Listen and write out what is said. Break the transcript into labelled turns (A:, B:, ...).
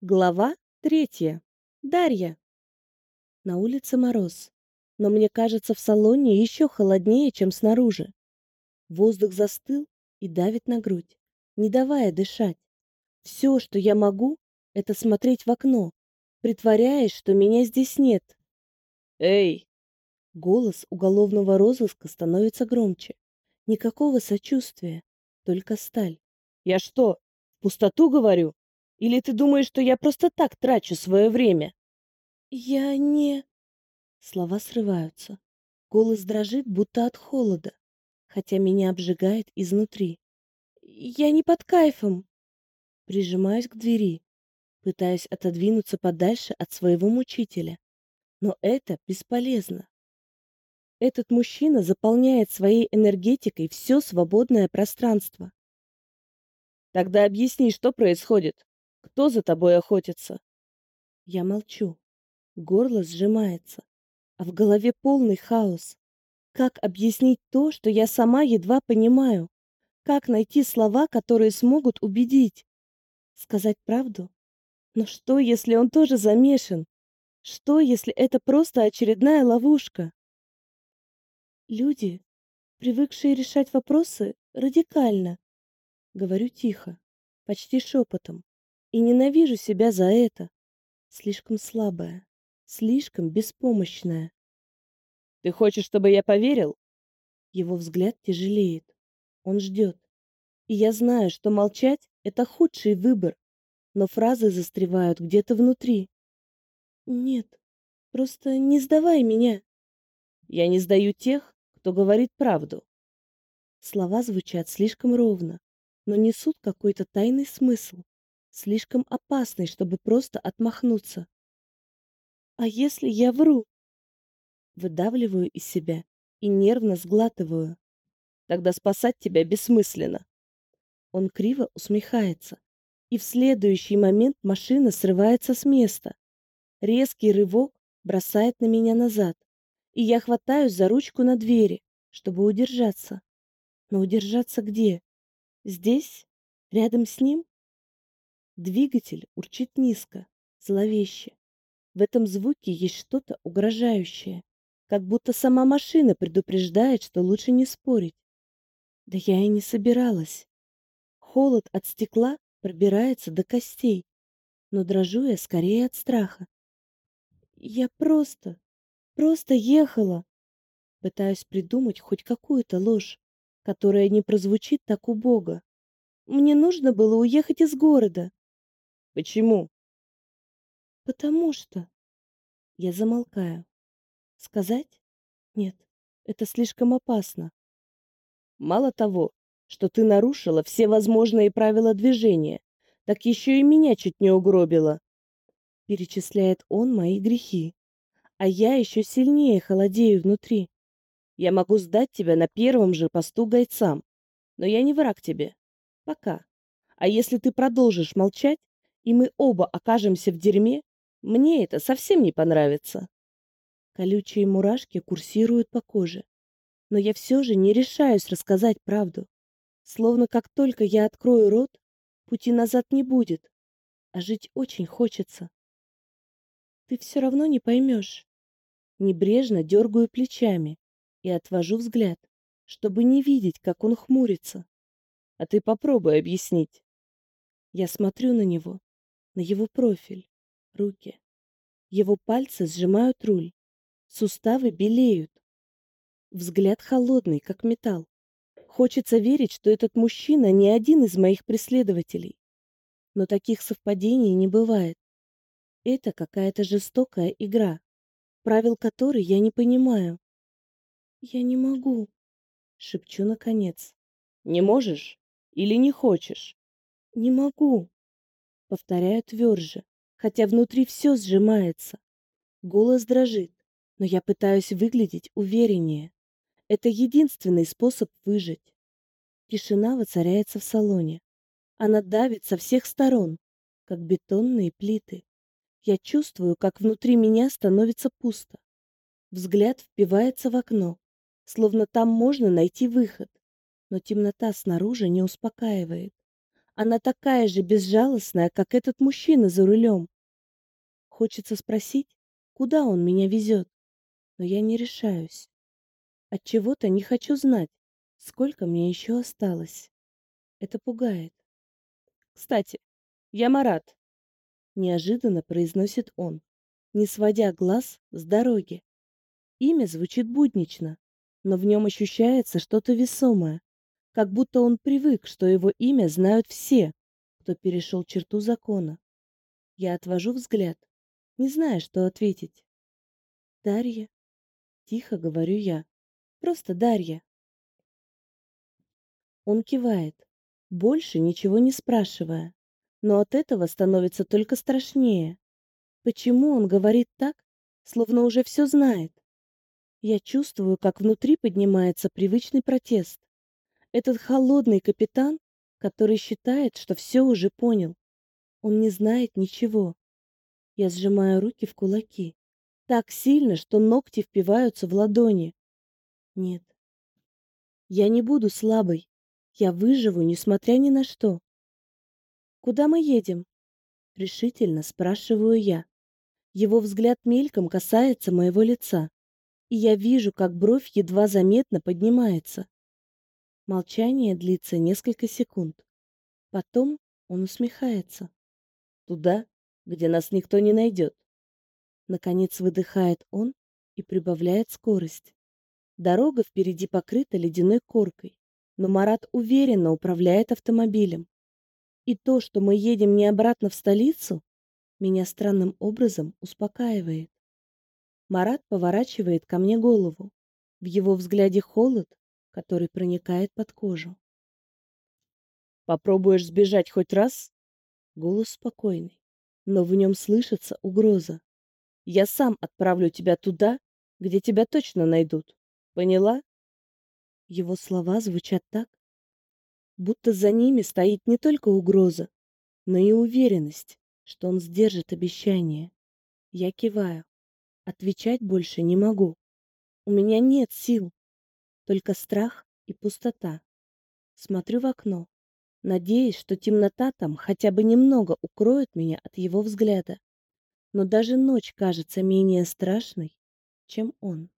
A: Глава третья. Дарья. На улице мороз, но мне кажется, в салоне еще холоднее, чем снаружи. Воздух застыл и давит на грудь, не давая дышать. Все, что я могу, это смотреть в окно, притворяясь, что меня здесь нет.
B: Эй!
A: Голос уголовного розыска становится громче. Никакого сочувствия, только сталь.
B: Я что, в пустоту говорю? Или ты думаешь, что я просто так трачу свое время?
A: Я не... Слова срываются. Голос дрожит, будто от холода, хотя меня обжигает изнутри. Я не под кайфом. Прижимаюсь к двери, пытаясь отодвинуться подальше от своего мучителя. Но это бесполезно. Этот мужчина заполняет своей энергетикой все свободное пространство.
B: Тогда объясни, что происходит. Кто за тобой охотится?
A: Я молчу. Горло сжимается, а в голове полный хаос. Как объяснить то, что я сама едва понимаю? Как найти слова, которые смогут убедить? Сказать правду? Но что, если он тоже замешан? Что, если это просто очередная ловушка? Люди, привыкшие решать вопросы радикально, говорю тихо, почти шепотом. И ненавижу себя за это. Слишком слабая, слишком беспомощная.
B: Ты хочешь, чтобы я поверил?
A: Его взгляд тяжелеет. Он ждет. И я знаю, что молчать — это худший выбор. Но фразы застревают где-то внутри. Нет, просто не сдавай меня.
B: Я не сдаю тех, кто говорит правду.
A: Слова звучат слишком ровно, но несут какой-то тайный смысл слишком опасный, чтобы просто отмахнуться. А если я вру? Выдавливаю из себя и нервно сглатываю.
B: Тогда спасать тебя бессмысленно.
A: Он криво усмехается, и в следующий момент машина срывается с места. Резкий рывок бросает на меня назад, и я хватаюсь за ручку на двери, чтобы удержаться. Но удержаться где? Здесь? Рядом с ним? Двигатель урчит низко, зловеще. В этом звуке есть что-то угрожающее, как будто сама машина предупреждает, что лучше не спорить. Да я и не собиралась. Холод от стекла пробирается до костей, но дрожу я скорее от страха. Я просто, просто ехала. Пытаюсь придумать хоть какую-то ложь, которая не прозвучит так убого. Мне нужно было уехать из города.
B: Почему?
A: Потому что... Я замолкаю. Сказать? Нет, это слишком опасно.
B: Мало того, что ты нарушила все возможные правила движения, так еще и меня чуть не угробила.
A: Перечисляет он мои грехи. А я еще сильнее холодею внутри.
B: Я могу сдать тебя на первом же посту гайцам, но я не враг тебе. Пока. А если ты продолжишь молчать, и мы оба окажемся в дерьме, мне это совсем не понравится.
A: Колючие мурашки курсируют по коже, но я все же не решаюсь рассказать правду. Словно как только я открою рот, пути назад не будет, а жить очень хочется. Ты все равно не поймешь. Небрежно дергаю плечами и отвожу взгляд, чтобы не видеть, как он хмурится.
B: А ты попробуй объяснить.
A: Я смотрю на него, на его профиль, руки. Его пальцы сжимают руль, суставы белеют. Взгляд холодный, как металл. Хочется верить, что этот мужчина не один из моих преследователей. Но таких совпадений не бывает. Это какая-то жестокая игра, правил которой я не понимаю. Я не могу, шепчу наконец.
B: Не можешь или не хочешь?
A: Не могу. Повторяю тверже, хотя внутри все сжимается. Голос дрожит, но я пытаюсь выглядеть увереннее. Это единственный способ выжить. Тишина воцаряется в салоне. Она давит со всех сторон, как бетонные плиты. Я чувствую, как внутри меня становится пусто. Взгляд впивается в окно, словно там можно найти выход. Но темнота снаружи не успокаивает. Она такая же безжалостная, как этот мужчина за рулем. Хочется спросить, куда он меня везет, но я не решаюсь. От чего-то не хочу знать, сколько мне еще осталось. Это пугает. Кстати, я Марат, неожиданно произносит он, не сводя глаз с дороги. Имя звучит буднично, но в нем ощущается что-то весомое, как будто он привык, что его имя знают все, кто перешел черту закона. Я отвожу взгляд, не зная, что ответить. Дарья, тихо говорю я. Просто Дарья. Он кивает, больше ничего не спрашивая, но от этого становится только страшнее. Почему он говорит так, словно уже все знает? Я чувствую, как внутри поднимается привычный протест. Этот холодный капитан, который считает, что все уже понял. Он не знает ничего. Я сжимаю руки в кулаки. Так сильно, что ногти впиваются в ладони. Нет. Я не буду слабой. Я выживу, несмотря ни на что. Куда мы едем? Решительно спрашиваю я. Его взгляд мельком касается моего лица, и я вижу, как бровь едва заметно поднимается. Молчание длится несколько секунд. Потом он усмехается. Туда, где нас никто не найдет. Наконец выдыхает он и прибавляет скорость. Дорога впереди покрыта ледяной коркой, но Марат уверенно управляет автомобилем. И то, что мы едем не обратно в столицу, меня странным образом успокаивает. Марат поворачивает ко мне голову. В его взгляде холод, который проникает под кожу. Попробуешь сбежать хоть раз? Голос спокойный, но в нем слышится угроза. Я сам отправлю тебя туда, где тебя точно найдут. Поняла? Его слова звучат так, будто за ними стоит не только угроза, но и уверенность, что он сдержит обещание. Я киваю. Отвечать больше не могу. У меня нет сил, только страх и пустота. Смотрю в окно, надеясь, что темнота там хотя бы немного укроет меня от его взгляда. Но даже ночь кажется менее страшной, чем он.